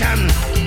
the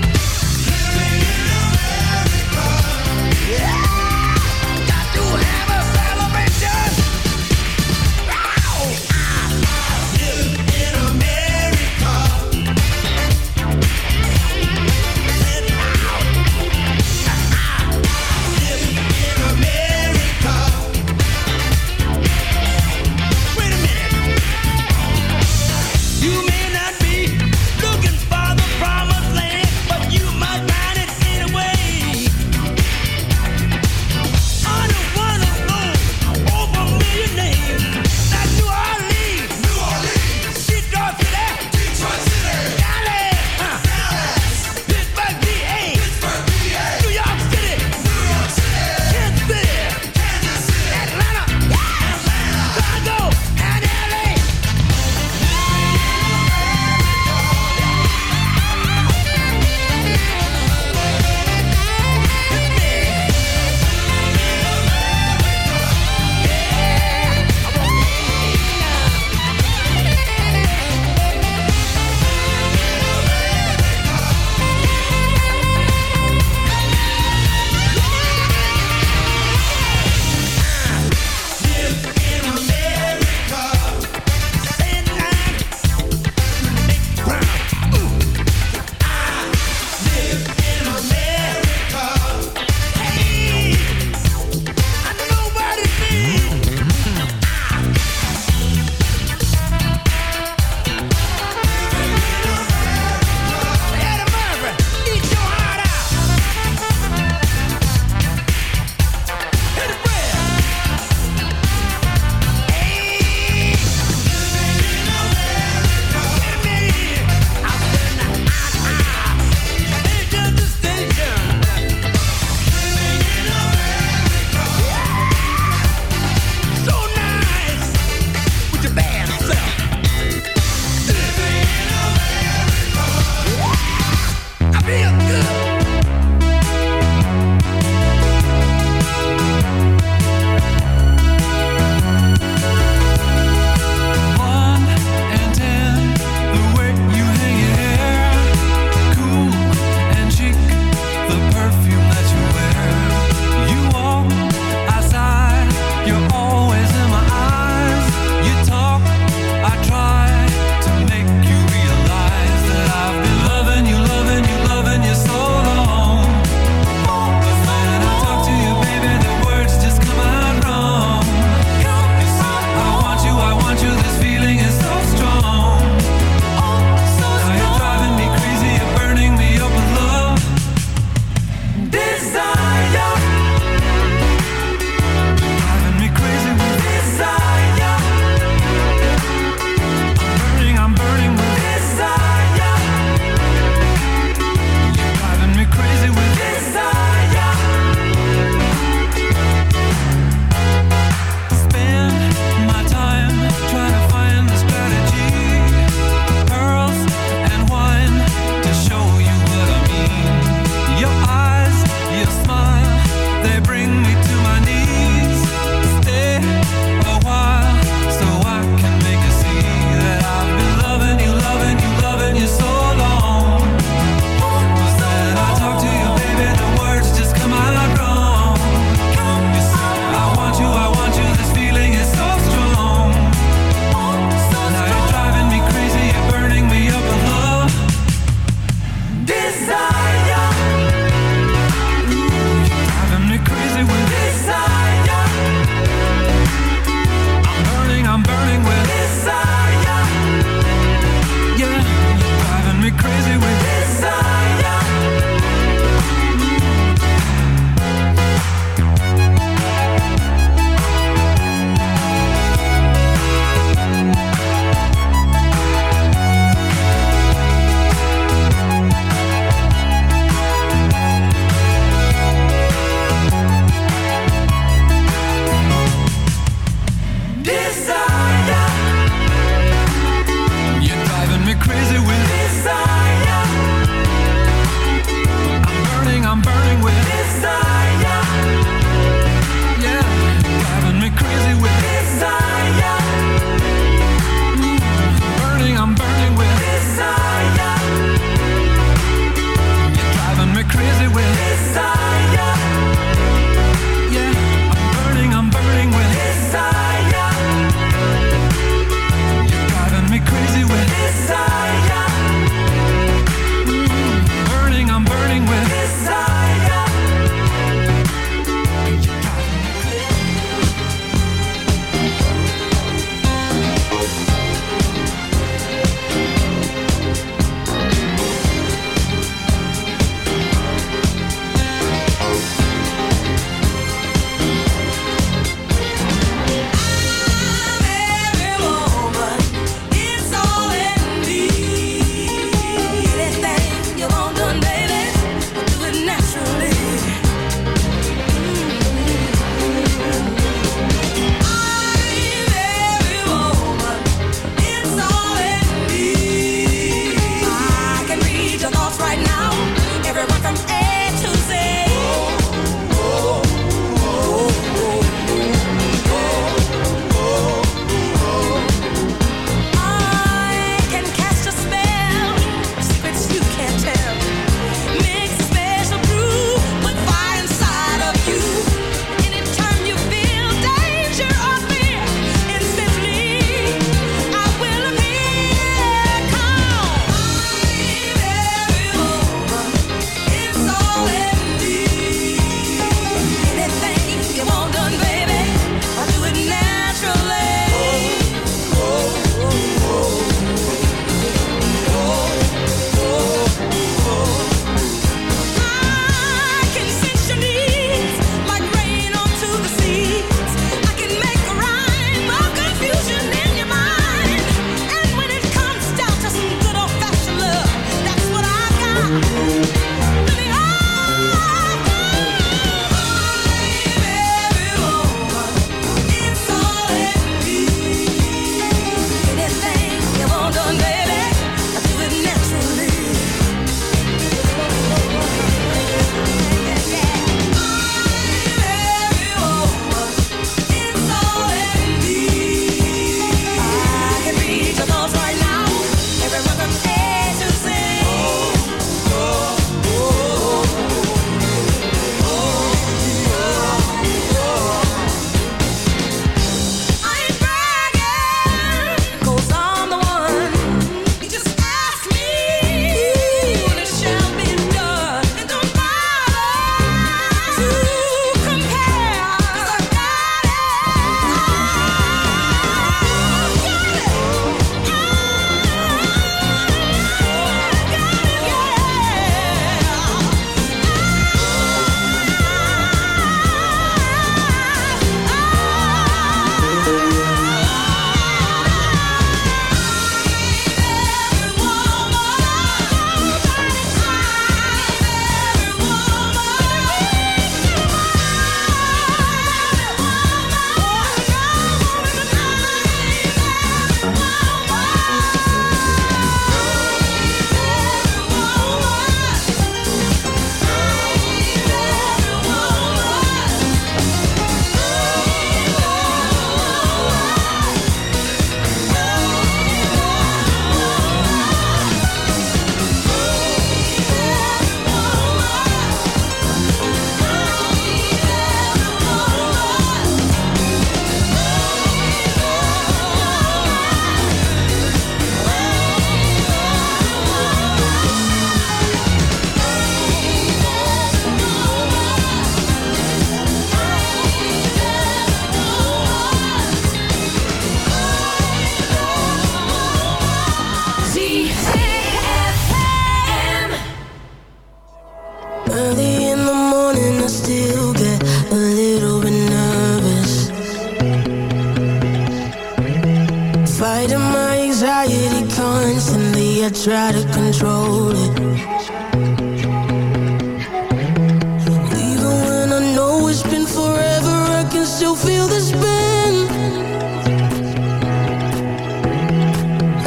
Fighting my anxiety constantly, I try to control it. Even when I know it's been forever, I can still feel the spin.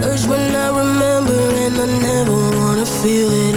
Hurts when I remember, and I never wanna feel it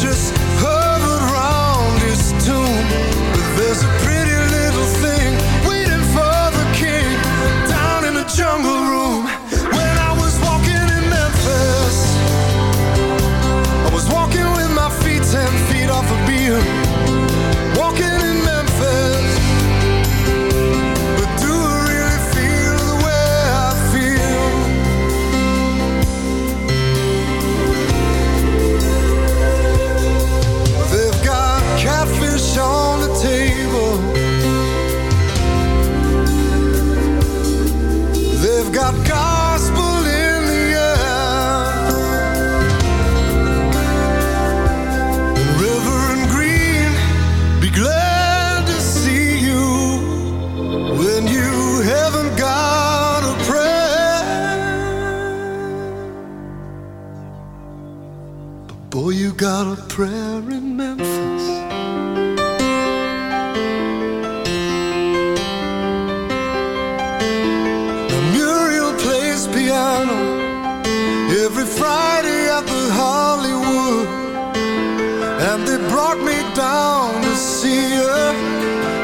just hovered round his tomb. But there's a pretty little thing waiting for the king down in the jungle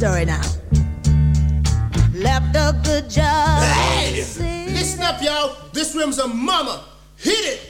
Story now. Left a good job. Hey! Listen up, y'all. This rim's a mama. Hit it.